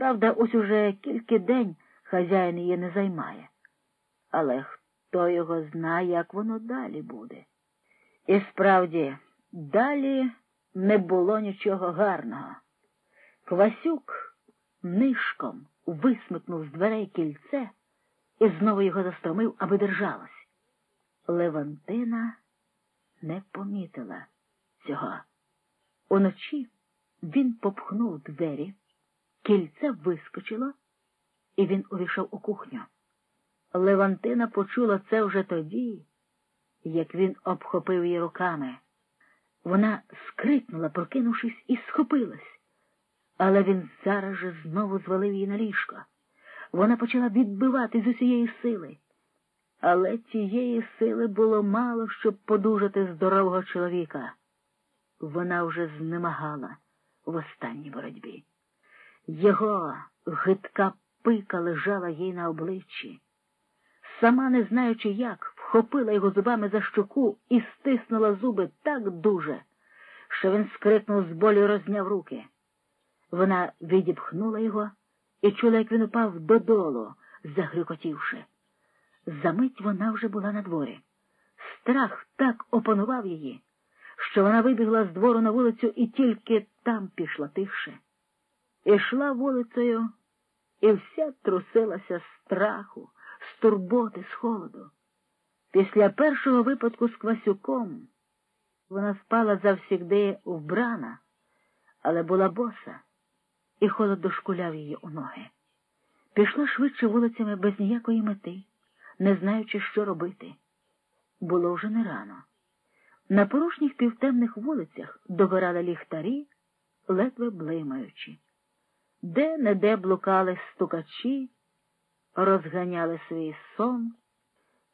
Правда, ось уже кілька день хазяїн її не займає. Але хто його знає, як воно далі буде. І справді, далі не було нічого гарного. Квасюк нишком висмикнув з дверей кільце і знову його застромив, аби держалось. Левантина не помітила цього. Уночі він попхнув двері, кільце вискочило, і він увійшов у кухню. Левантина почула це вже тоді, як він обхопив її руками. Вона скрикнула, прокинувшись, і схопилась, але він зараз же знову звалив її на ліжко. Вона почала відбивати з усієї сили. Але тієї сили було мало, щоб подужати здорового чоловіка. Вона вже знемагала в останній боротьбі. Його гидка пика лежала їй на обличчі. Сама, не знаючи як, вхопила його зубами за щоку і стиснула зуби так дуже, що він скрикнув з болю розняв руки. Вона відіпхнула його і чула, як він упав додолу, загрюкотівши. Замить вона вже була на дворі. Страх так опанував її, що вона вибігла з двору на вулицю і тільки там пішла тихше. Ішла вулицею і вся трусилася з страху, з турботи, з холоду. Після першого випадку з Квасюком вона спала завсігди вбрана, але була боса, і холод дошкуляв її у ноги. Пішла швидше вулицями без ніякої мети, не знаючи, що робити. Було вже не рано. На порожніх півтемних вулицях догорали ліхтарі, ледве блимаючи. Де не де блукали стукачі, розганяли свій сон,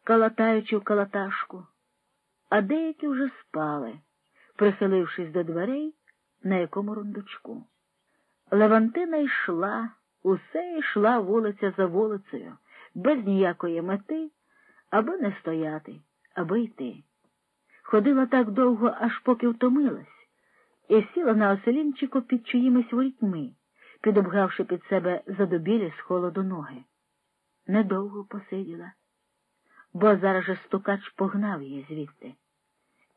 калатаючи в калаташку, а деякі вже спали, прихилившись до дверей на якому рундучку. Левантина йшла, усе йшла вулиця за вулицею, без ніякої мети, аби не стояти, аби йти. Ходила так довго, аж поки втомилась, і сіла на оселінчику під чиїмись ворітьми, підобгавши під себе задобілі з холоду ноги. Недовго посиділа, бо зараз же стукач погнав її звідти.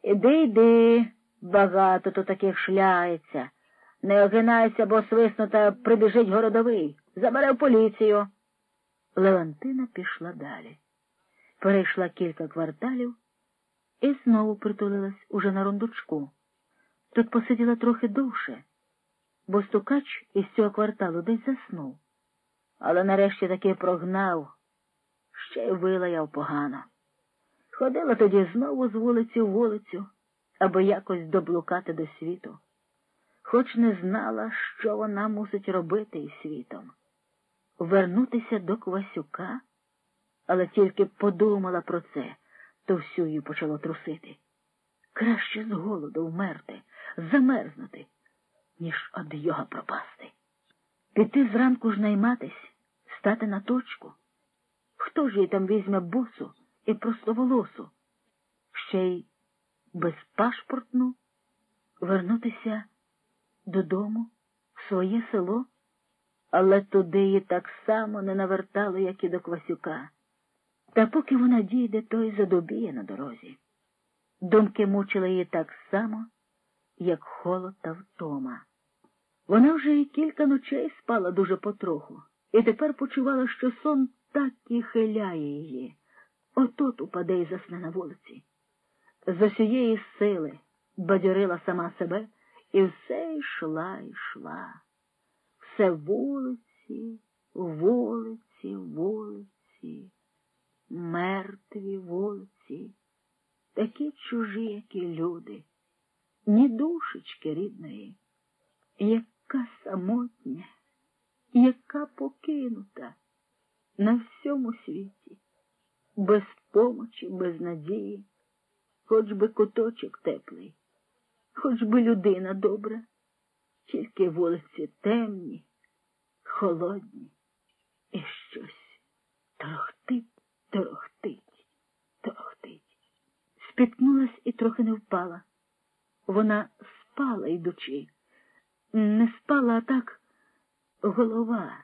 Іди, йди, багато тут таких шляється. Не огинайся, бо свиснута прибіжить городовий. Забере в поліцію. Левантина пішла далі. Перейшла кілька кварталів і знову притулилась уже на рундучку. Тут посиділа трохи довше, бо стукач із цього кварталу десь заснув. Але нарешті таки прогнав, ще й вилаяв погано. Ходила тоді знову з вулиці в вулицю, аби якось доблукати до світу, хоч не знала, що вона мусить робити із світом. Вернутися до Квасюка, але тільки подумала про це, то всю її почало трусити. Краще з голоду вмерти, замерзнути, ніж од його пропасти. Піти зранку ж найматись, стати на точку. Хто ж їй там візьме босу і простоволосу? Ще й безпашпортну вернутися додому, в своє село, але туди її так само не навертало, як і до Квасюка. Та поки вона дійде, то й задобіє на дорозі. Думки мучили її так само, як холод та втома. Вона вже і кілька ночей спала дуже потроху, і тепер почувала, що сон так і хиляє її. Отот упаде і засне на вулиці. З усієї сили бадьорила сама себе і все йшла, йшла. Все вулиці, вулиці, вулиці, мертві вулиці, такі чужі, як і люди, ні душечки рідної, яка самотня, яка покинута на всьому світі, без помочі, без надії, хоч би куточок теплий, хоч би людина добра, тільки вулиці темні, холодні і щось торохтить, торохтить, торохтить. Спіткнулась і трохи не впала. Вона спала, йдучи, не спала, а так голова.